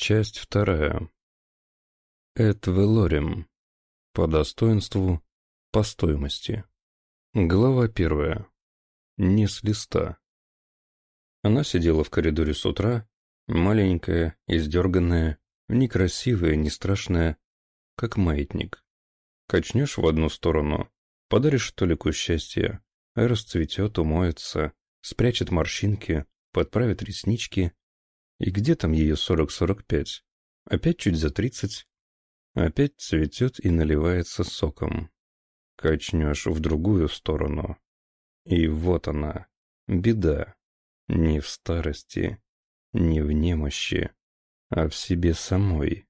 Часть вторая. Эд Велорем. По достоинству, по стоимости. Глава первая. Не с листа. Она сидела в коридоре с утра, маленькая, издерганная, некрасивая, не страшная, как маятник. Качнешь в одну сторону, подаришь толику счастья, расцветет, умоется, спрячет морщинки, подправит реснички. И где там ее сорок-сорок пять? Опять чуть за тридцать. Опять цветет и наливается соком. Качнешь в другую сторону. И вот она, беда. Не в старости, не в немощи, а в себе самой.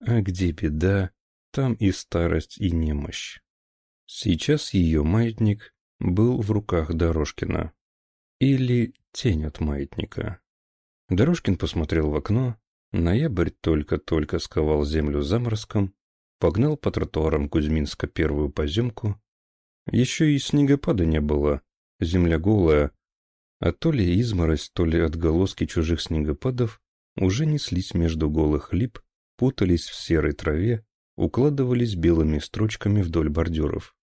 А где беда, там и старость, и немощь. Сейчас ее маятник был в руках Дорожкина. Или тень от маятника. Дорожкин посмотрел в окно. Ноябрь только-только сковал землю заморозком, погнал по тротуарам Кузьминска первую поземку. Еще и снегопада не было, земля голая, а то ли изморозь, то ли отголоски чужих снегопадов уже неслись между голых лип, путались в серой траве, укладывались белыми строчками вдоль бордюров.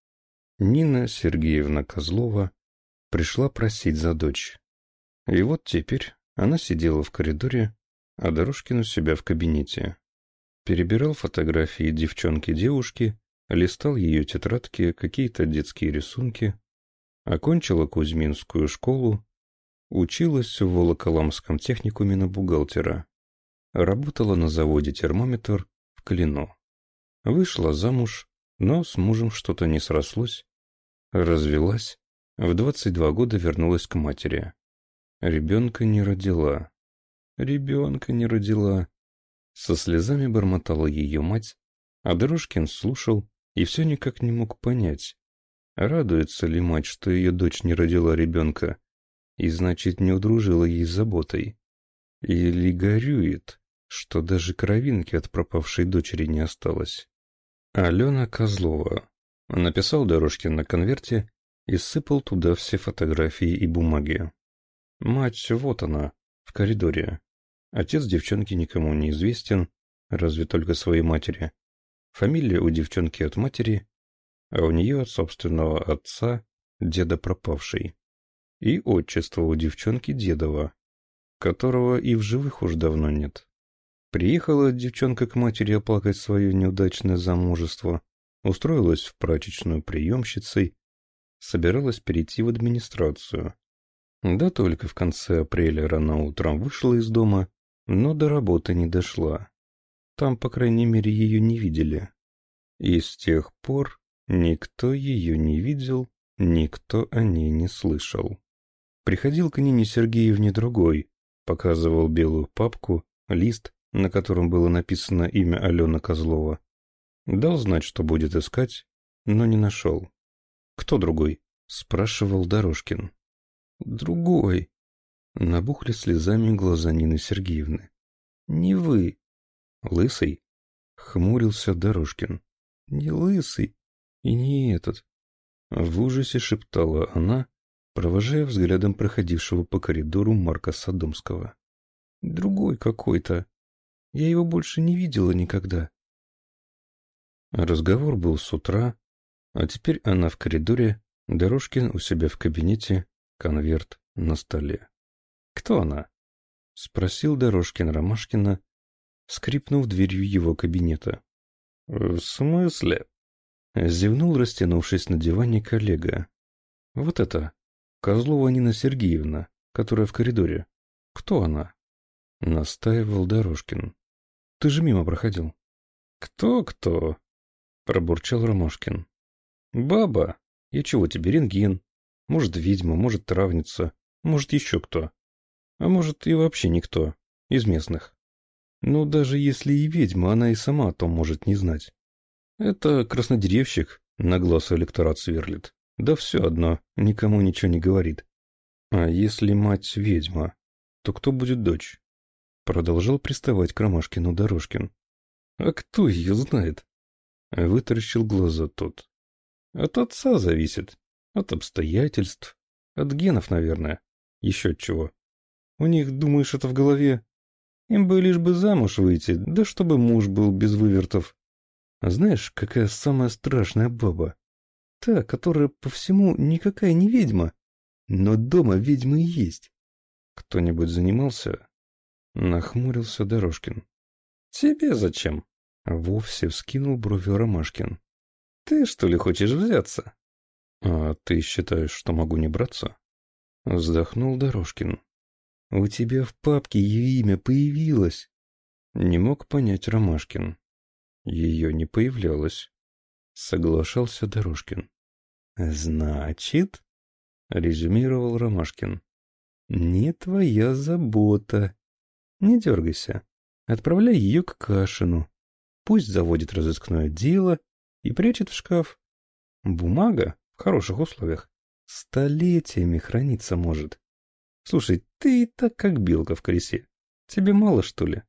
Нина Сергеевна Козлова пришла просить за дочь. И вот теперь она сидела в коридоре, а Дорожкин у себя в кабинете. Перебирал фотографии девчонки-девушки, листал ее тетрадки, какие-то детские рисунки. Окончила Кузьминскую школу, училась в Волоколамском техникуме на бухгалтера. Работала на заводе термометр в Клину. Вышла замуж, но с мужем что-то не срослось. Развелась в 22 года вернулась к матери. Ребенка не родила. Ребенка не родила. Со слезами бормотала ее мать, а Дорожкин слушал и все никак не мог понять, радуется ли мать, что ее дочь не родила ребенка, и значит не удружила ей заботой, или горюет, что даже кровинки от пропавшей дочери не осталось. Алена Козлова. Написал Дорожкин на конверте и сыпал туда все фотографии и бумаги. Мать, вот она, в коридоре. Отец девчонки никому не известен, разве только своей матери. Фамилия у девчонки от матери, а у нее от собственного отца, деда пропавший. И отчество у девчонки дедова, которого и в живых уж давно нет. Приехала девчонка к матери оплакать свое неудачное замужество, устроилась в прачечную приемщицей, собиралась перейти в администрацию. Да только в конце апреля рано утром вышла из дома, но до работы не дошла. Там, по крайней мере, ее не видели. И с тех пор никто ее не видел, никто о ней не слышал. Приходил к Нине Сергеевне другой, показывал белую папку, лист, на котором было написано имя Алена Козлова. Дал знать, что будет искать, но не нашел. «Кто другой?» — спрашивал Дорожкин. «Другой». Набухли слезами глаза Нины Сергеевны. «Не вы». «Лысый?» — хмурился Дорожкин. «Не лысый и не этот». В ужасе шептала она, провожая взглядом проходившего по коридору Марка Садомского. «Другой какой-то. Я его больше не видела никогда». Разговор был с утра, а теперь она в коридоре, Дорожкин у себя в кабинете, конверт на столе. «Кто она?» — спросил Дорожкин Ромашкина, скрипнув дверью его кабинета. «В смысле?» — зевнул, растянувшись на диване коллега. «Вот это, Козлова Нина Сергеевна, которая в коридоре. Кто она?» — настаивал Дорожкин. «Ты же мимо проходил». «Кто-кто?» — пробурчал Ромашкин. «Баба, я чего тебе, рентген? Может, ведьма, может, травница, может, еще кто. А может, и вообще никто из местных. Но даже если и ведьма, она и сама о том может не знать. Это краснодеревщик на глаз электорат сверлит. Да все одно, никому ничего не говорит. А если мать ведьма, то кто будет дочь? Продолжал приставать к Ромашкину Дорожкин. А кто ее знает? Вытаращил глаза тот. От отца зависит, от обстоятельств, от генов, наверное, еще чего. У них, думаешь, это в голове? Им бы лишь бы замуж выйти, да чтобы муж был без вывертов. А знаешь, какая самая страшная баба? Та, которая по всему никакая не ведьма, но дома ведьмы есть. Кто-нибудь занимался? Нахмурился Дорожкин. Тебе зачем? Вовсе вскинул брови Ромашкин. Ты что ли хочешь взяться? А ты считаешь, что могу не браться? Вздохнул Дорожкин. У тебя в папке ее имя появилось. Не мог понять Ромашкин. Ее не появлялось. Соглашался Дорожкин. Значит, резюмировал Ромашкин. Не твоя забота. Не дергайся. Отправляй ее к Кашину. Пусть заводит разыскное дело и прячет в шкаф. Бумага в хороших условиях столетиями храниться может. Слушай, ты и так как белка в колесе. Тебе мало, что ли?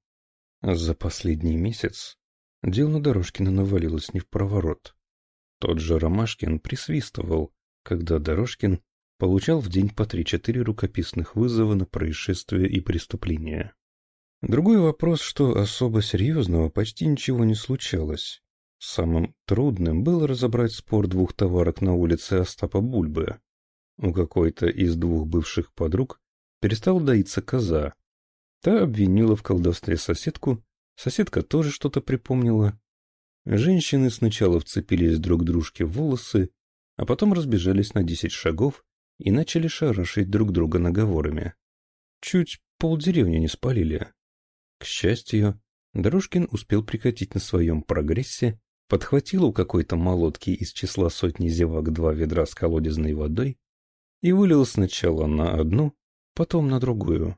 За последний месяц дел на Дорожкина навалилось не в проворот. Тот же Ромашкин присвистывал, когда Дорожкин получал в день по три-четыре рукописных вызова на происшествия и преступления. Другой вопрос, что особо серьезного почти ничего не случалось. Самым трудным было разобрать спор двух товарок на улице Остапа Бульбы. У какой-то из двух бывших подруг перестала доиться коза. Та обвинила в колдовстве соседку, соседка тоже что-то припомнила. Женщины сначала вцепились друг дружке в волосы, а потом разбежались на десять шагов и начали шарашить друг друга наговорами. Чуть полдеревни не спалили. К счастью, Дорожкин успел прикатить на своем прогрессе, подхватил у какой-то молотки из числа сотни зевак два ведра с колодезной водой и вылил сначала на одну, потом на другую.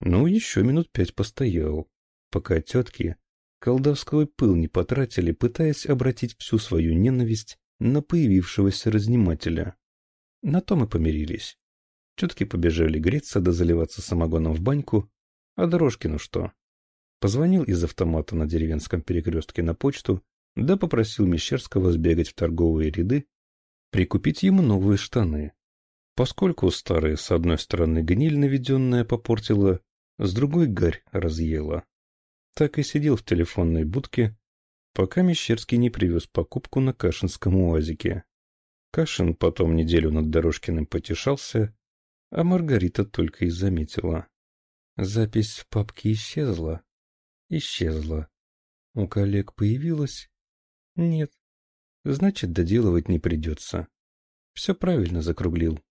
Ну, еще минут пять постоял, пока тетки колдовской пыл не потратили, пытаясь обратить всю свою ненависть на появившегося разнимателя. На том и помирились. Тетки побежали греться да заливаться самогоном в баньку, а Дорожкину что? Позвонил из автомата на деревенском перекрестке на почту, да попросил Мещерского сбегать в торговые ряды, прикупить ему новые штаны. Поскольку старые с одной стороны гниль наведенная попортила, с другой гарь разъела. Так и сидел в телефонной будке, пока Мещерский не привез покупку на Кашинском уазике. Кашин потом неделю над Дорожкиным потешался, а Маргарита только и заметила. Запись в папке исчезла. Исчезла. У коллег появилась? Нет. Значит, доделывать не придется. Все правильно закруглил.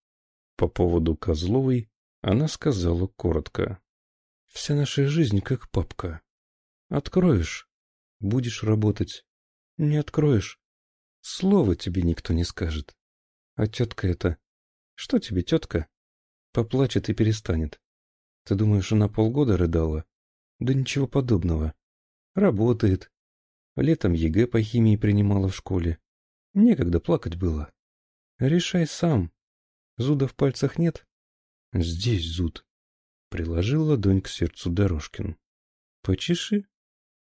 По поводу Козловой она сказала коротко. Вся наша жизнь как папка. Откроешь — будешь работать. Не откроешь — слова тебе никто не скажет. А тетка эта... Что тебе, тетка? Поплачет и перестанет. Ты думаешь, она полгода рыдала? Да ничего подобного. Работает. Летом ЕГЭ по химии принимала в школе. Некогда плакать было. Решай сам. Зуда в пальцах нет? Здесь зуд. Приложил ладонь к сердцу Дорожкин. Почеши.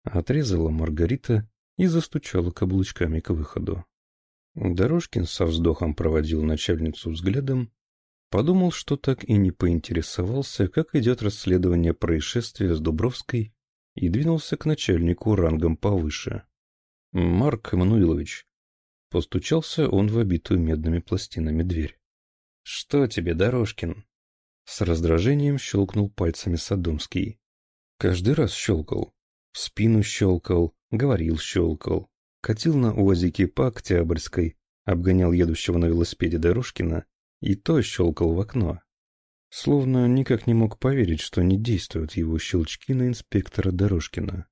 Отрезала Маргарита и застучала каблучками к выходу. Дорожкин со вздохом проводил начальницу взглядом Подумал, что так и не поинтересовался, как идет расследование происшествия с Дубровской, и двинулся к начальнику рангом повыше. «Марк Эммануилович». Постучался он в обитую медными пластинами дверь. «Что тебе, Дорожкин?» С раздражением щелкнул пальцами Садомский. Каждый раз щелкал. В спину щелкал, говорил щелкал. Катил на УАЗике по Октябрьской, обгонял едущего на велосипеде Дорожкина и то щелкал в окно. Словно никак не мог поверить, что не действуют его щелчки на инспектора Дорожкина.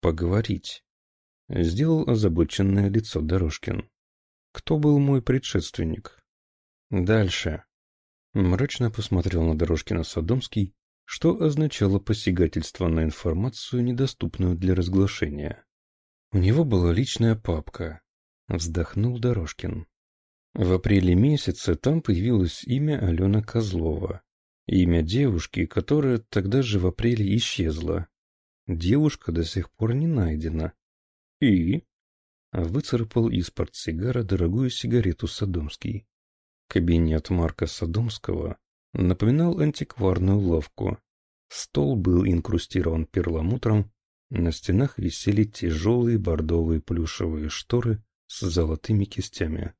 «Поговорить», — сделал озабоченное лицо Дорожкин. «Кто был мой предшественник?» «Дальше», — мрачно посмотрел на Дорожкина Содомский, что означало посягательство на информацию, недоступную для разглашения. У него была личная папка. Вздохнул Дорожкин. В апреле месяце там появилось имя Алена Козлова. Имя девушки, которая тогда же в апреле исчезла. Девушка до сих пор не найдена. И? Выцарапал из портсигара дорогую сигарету Содомский. Кабинет Марка Содомского напоминал антикварную лавку. Стол был инкрустирован перламутром, на стенах висели тяжелые бордовые плюшевые шторы с золотыми кистями.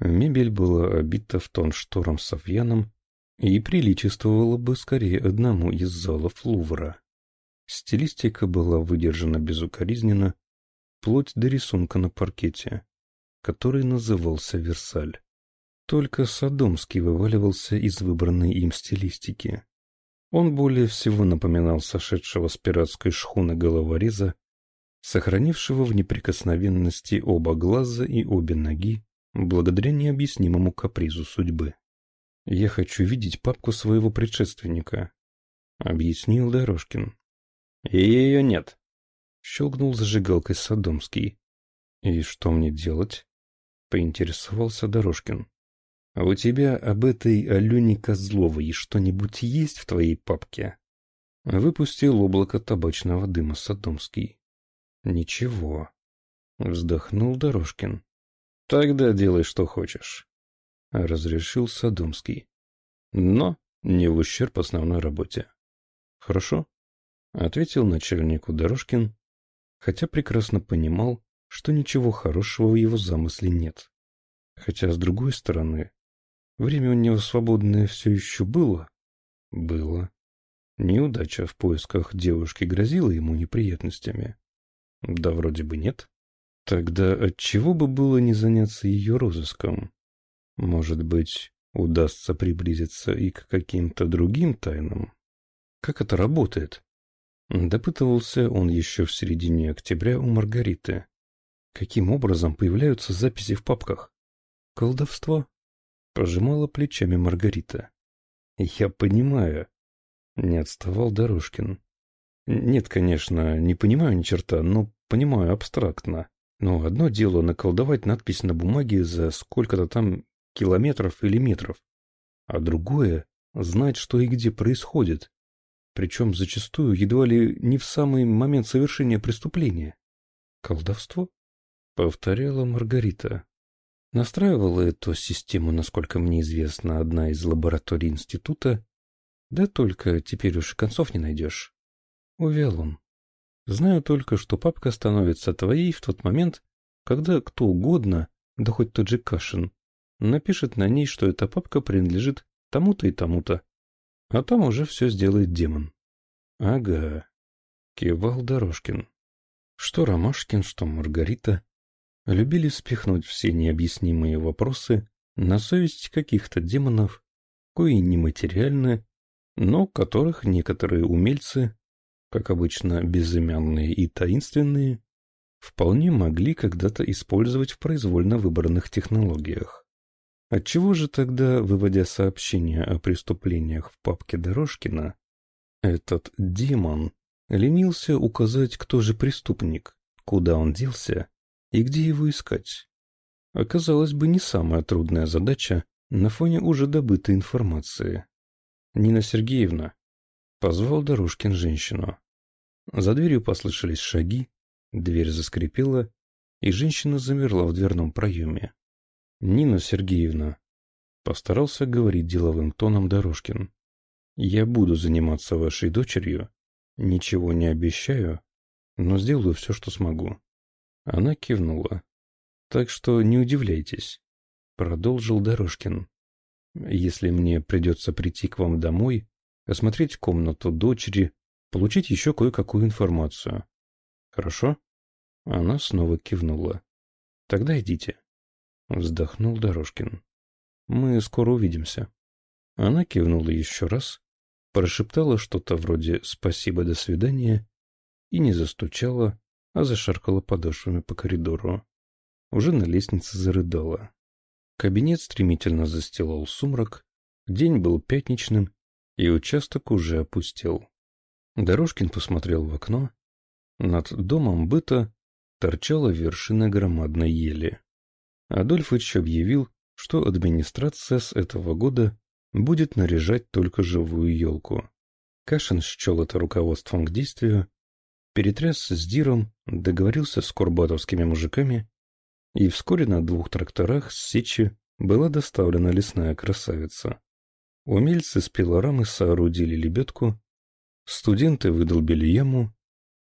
Мебель была обита в тон штором софьяном и приличествовала бы скорее одному из залов Лувра. Стилистика была выдержана безукоризненно, вплоть до рисунка на паркете, который назывался «Версаль». Только Содомский вываливался из выбранной им стилистики. Он более всего напоминал сошедшего с пиратской шхуны головореза, сохранившего в неприкосновенности оба глаза и обе ноги, благодаря необъяснимому капризу судьбы. «Я хочу видеть папку своего предшественника», — объяснил Дорожкин. «И ее нет», — щелкнул зажигалкой Содомский. «И что мне делать?» — поинтересовался Дорожкин. А у тебя об этой Алене Козловой что-нибудь есть в твоей папке? Выпустил облако табачного дыма Содомский. Ничего. Вздохнул Дорожкин. Тогда делай, что хочешь. Разрешил Содомский. Но не в ущерб основной работе. Хорошо? Ответил начальнику Дорожкин, хотя прекрасно понимал, что ничего хорошего в его замысле нет. Хотя, с другой стороны, Время у него свободное все еще было? Было. Неудача в поисках девушки грозила ему неприятностями. Да вроде бы нет. Тогда отчего бы было не заняться ее розыском? Может быть, удастся приблизиться и к каким-то другим тайнам? Как это работает? Допытывался он еще в середине октября у Маргариты. Каким образом появляются записи в папках? Колдовство? Пожимала плечами Маргарита. «Я понимаю», — не отставал Дорожкин. «Нет, конечно, не понимаю ни черта, но понимаю абстрактно. Но одно дело наколдовать надпись на бумаге за сколько-то там километров или метров, а другое — знать, что и где происходит, причем зачастую едва ли не в самый момент совершения преступления. «Колдовство?» — повторяла Маргарита. Настраивала эту систему, насколько мне известно, одна из лабораторий института, да только теперь уж концов не найдешь. Увял он. Знаю только, что папка становится твоей в тот момент, когда кто угодно, да хоть тот же Кашин, напишет на ней, что эта папка принадлежит тому-то и тому-то. А там уже все сделает демон. Ага, кивал Дорожкин. Что Ромашкин, что Маргарита любили спихнуть все необъяснимые вопросы на совесть каких-то демонов, кои нематериальны, но которых некоторые умельцы, как обычно безымянные и таинственные, вполне могли когда-то использовать в произвольно выбранных технологиях. Отчего же тогда, выводя сообщения о преступлениях в папке Дорожкина, этот демон ленился указать, кто же преступник, куда он делся и где его искать? Оказалось бы, не самая трудная задача на фоне уже добытой информации. «Нина Сергеевна», — позвал Дорожкин женщину. За дверью послышались шаги, дверь заскрипела, и женщина замерла в дверном проеме. «Нина Сергеевна», — постарался говорить деловым тоном Дорожкин, — «я буду заниматься вашей дочерью, ничего не обещаю, но сделаю все, что смогу. Она кивнула. «Так что не удивляйтесь», — продолжил Дорожкин. «Если мне придется прийти к вам домой, осмотреть комнату дочери, получить еще кое-какую информацию. Хорошо?» Она снова кивнула. «Тогда идите», — вздохнул Дорожкин. «Мы скоро увидимся». Она кивнула еще раз, прошептала что-то вроде «спасибо, до свидания» и не застучала, а зашаркала подошвами по коридору. Уже на лестнице зарыдала. Кабинет стремительно застилал сумрак, день был пятничным, и участок уже опустел. Дорожкин посмотрел в окно. Над домом быта торчала вершина громадной ели. Адольфыч объявил, что администрация с этого года будет наряжать только живую елку. Кашин счел это руководством к действию перетряс с Диром, договорился с курбатовскими мужиками, и вскоре на двух тракторах с Сечи была доставлена лесная красавица. Умельцы с пилорамы соорудили лебедку, Студенты выдолбили яму,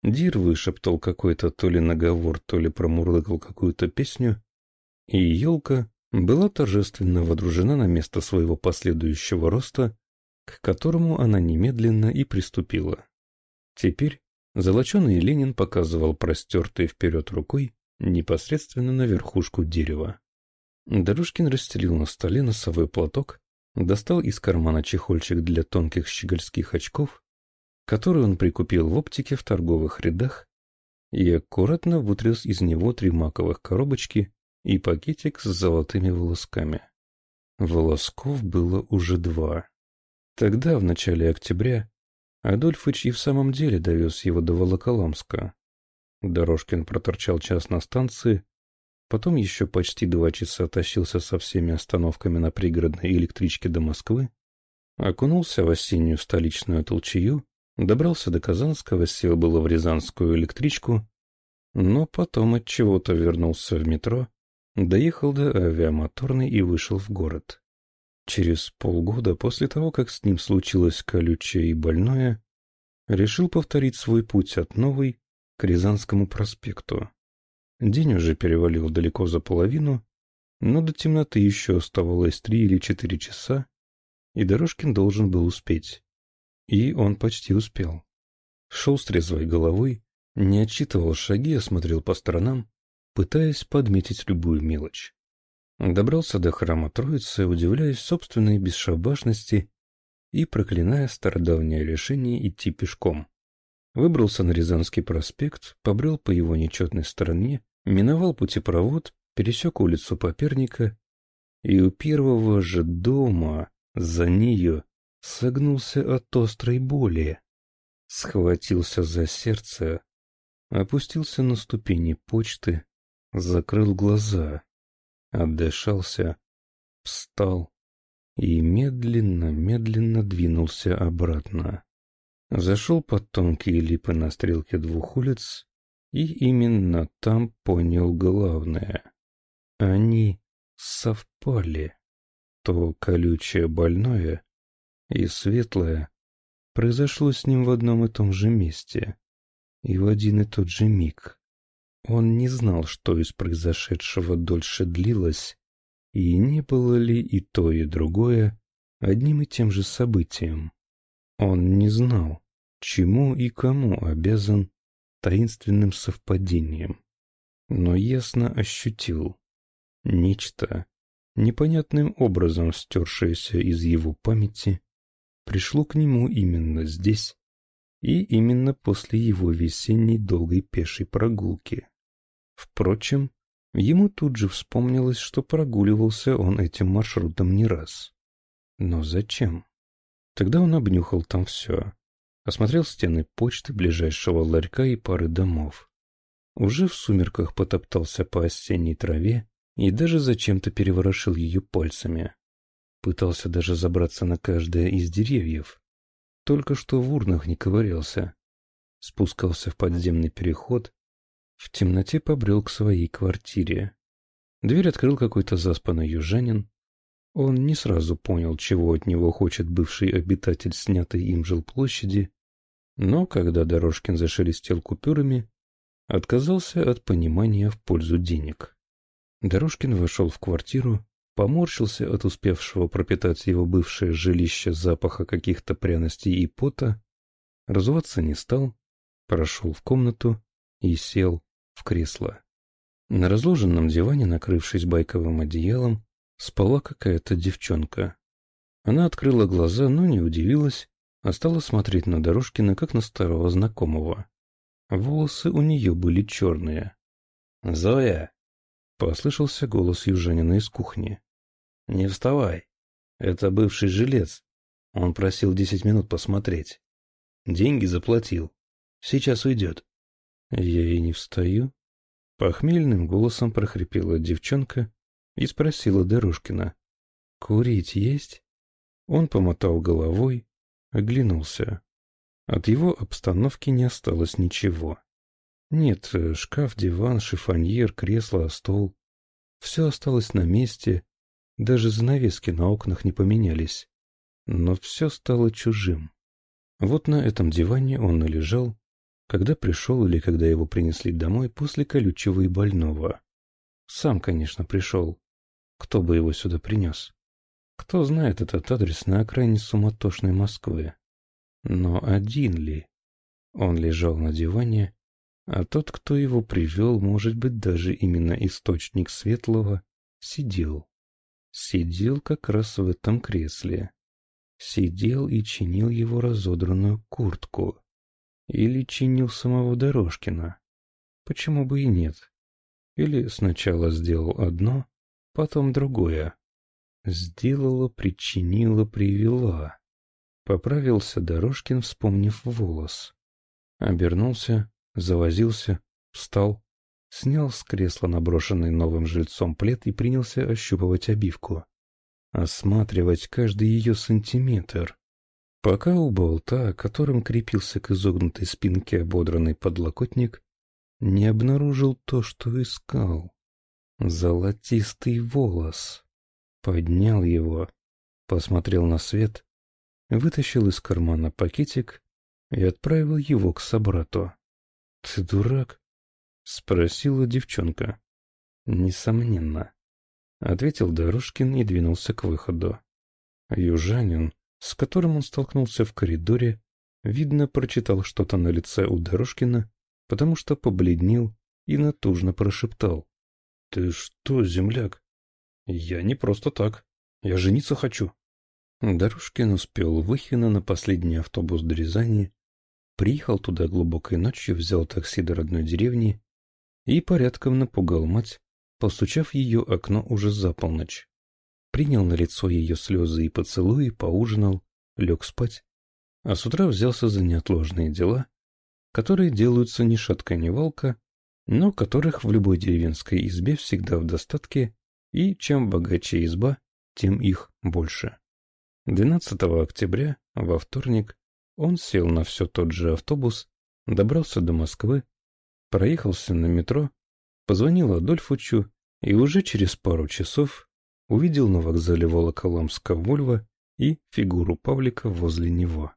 Дир вышептал какой-то то ли наговор, то ли промурлыкал какую-то песню, и елка была торжественно водружена на место своего последующего роста, к которому она немедленно и приступила. Теперь золоченый Ленин показывал простертой вперед рукой непосредственно на верхушку дерева. Дорожкин расстелил на столе носовой платок, достал из кармана чехольчик для тонких щегольских очков который он прикупил в оптике в торговых рядах, и аккуратно вытряс из него три маковых коробочки и пакетик с золотыми волосками. Волосков было уже два. Тогда, в начале октября, Адольфыч и в самом деле довез его до Волоколамска. Дорожкин проторчал час на станции, потом еще почти два часа тащился со всеми остановками на пригородной электричке до Москвы, окунулся в осеннюю столичную толчею Добрался до Казанского, сел было в Рязанскую электричку, но потом от чего-то вернулся в метро, доехал до авиамоторной и вышел в город. Через полгода после того, как с ним случилось колючее и больное, решил повторить свой путь от Новой к Рязанскому проспекту. День уже перевалил далеко за половину, но до темноты еще оставалось три или четыре часа, и Дорожкин должен был успеть. И он почти успел. Шел с трезвой головой, не отчитывал шаги, а смотрел по сторонам, пытаясь подметить любую мелочь. Добрался до храма Троицы, удивляясь собственной бесшабашности и проклиная стародавнее решение идти пешком. Выбрался на Рязанский проспект, побрел по его нечетной стороне, миновал путепровод, пересек улицу Поперника, и у первого же дома за нее согнулся от острой боли, схватился за сердце, опустился на ступени почты, закрыл глаза, отдышался, встал и медленно-медленно двинулся обратно. Зашел под тонкие липы на стрелке двух улиц и именно там понял главное. Они совпали. То колючее больное и светлое произошло с ним в одном и том же месте и в один и тот же миг. Он не знал, что из произошедшего дольше длилось, и не было ли и то, и другое одним и тем же событием. Он не знал, чему и кому обязан таинственным совпадением, но ясно ощутил нечто, непонятным образом стершееся из его памяти пришло к нему именно здесь и именно после его весенней долгой пешей прогулки. Впрочем, ему тут же вспомнилось, что прогуливался он этим маршрутом не раз. Но зачем? Тогда он обнюхал там все, осмотрел стены почты ближайшего ларька и пары домов. Уже в сумерках потоптался по осенней траве и даже зачем-то переворошил ее пальцами. Пытался даже забраться на каждое из деревьев. Только что в урнах не ковырялся. Спускался в подземный переход. В темноте побрел к своей квартире. Дверь открыл какой-то заспанный южанин. Он не сразу понял, чего от него хочет бывший обитатель снятой им жилплощади, но когда Дорожкин зашелестел купюрами, отказался от понимания в пользу денег. Дорожкин вошел в квартиру, поморщился от успевшего пропитать его бывшее жилище запаха каких-то пряностей и пота, разуваться не стал, прошел в комнату и сел в кресло. На разложенном диване, накрывшись байковым одеялом, спала какая-то девчонка. Она открыла глаза, но не удивилась, а стала смотреть на Дорожкина, как на старого знакомого. Волосы у нее были черные. «Зоя!» — послышался голос южанина из кухни. «Не вставай. Это бывший жилец. Он просил десять минут посмотреть. Деньги заплатил. Сейчас уйдет». «Я и не встаю?» Похмельным голосом прохрипела девчонка и спросила Дорожкина. «Курить есть?» Он помотал головой, оглянулся. От его обстановки не осталось ничего. Нет, шкаф, диван, шифоньер, кресло, стол. Все осталось на месте, даже занавески на окнах не поменялись. Но все стало чужим. Вот на этом диване он и лежал, когда пришел или когда его принесли домой после колючего и больного. Сам, конечно, пришел. Кто бы его сюда принес? Кто знает этот адрес на окраине суматошной Москвы? Но один ли? Он лежал на диване, а тот, кто его привел, может быть, даже именно источник светлого, сидел. Сидел как раз в этом кресле. Сидел и чинил его разодранную куртку. Или чинил самого Дорожкина. Почему бы и нет? Или сначала сделал одно, потом другое. Сделала, причинила, привела. Поправился Дорожкин, вспомнив волос. Обернулся, завозился, встал, снял с кресла наброшенный новым жильцом плед и принялся ощупывать обивку. Осматривать каждый ее сантиметр. Пока у болта, которым крепился к изогнутой спинке ободранный подлокотник, не обнаружил то, что искал. Золотистый волос. Поднял его, посмотрел на свет, вытащил из кармана пакетик и отправил его к собрату. — Ты дурак? — спросила девчонка. — Несомненно. — ответил Дорожкин и двинулся к выходу. Южанин, с которым он столкнулся в коридоре, видно, прочитал что-то на лице у Дорожкина, потому что побледнел и натужно прошептал. — Ты что, земляк? Я не просто так. Я жениться хочу. Дорожкин успел Выхина на последний автобус до Рязани, приехал туда глубокой ночью, взял такси до родной деревни и порядком напугал мать, постучав ее окно уже за полночь. Принял на лицо ее слезы и поцелуи, поужинал, лег спать, а с утра взялся за неотложные дела, которые делаются ни шатка, ни валка, но которых в любой деревенской избе всегда в достатке и чем богаче изба, тем их больше. 12 октября, во вторник, он сел на все тот же автобус, добрался до Москвы, проехался на метро, позвонил Адольфучу и уже через пару часов увидел на вокзале Волоколамска Вольво и фигуру Павлика возле него.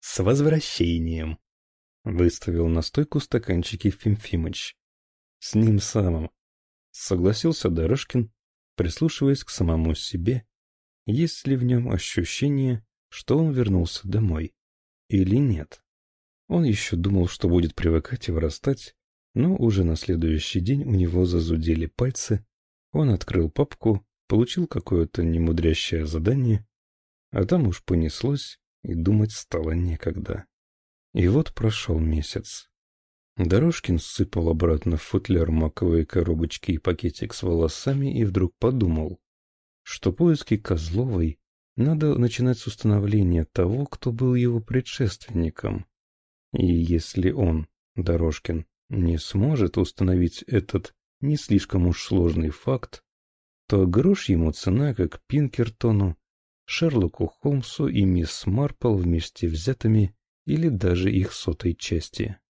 «С возвращением!» — выставил на стойку стаканчики Фимфимыч. «С ним самым!» — согласился Дорожкин прислушиваясь к самому себе, есть ли в нем ощущение, что он вернулся домой, или нет. Он еще думал, что будет привыкать и вырастать, но уже на следующий день у него зазудели пальцы, он открыл папку, получил какое-то немудрящее задание, а там уж понеслось, и думать стало некогда. И вот прошел месяц. Дорожкин сыпал обратно в футляр маковые коробочки и пакетик с волосами и вдруг подумал, что поиски Козловой надо начинать с установления того, кто был его предшественником. И если он, Дорожкин, не сможет установить этот не слишком уж сложный факт, то грош ему цена, как Пинкертону, Шерлоку Холмсу и мисс Марпл вместе взятыми или даже их сотой части.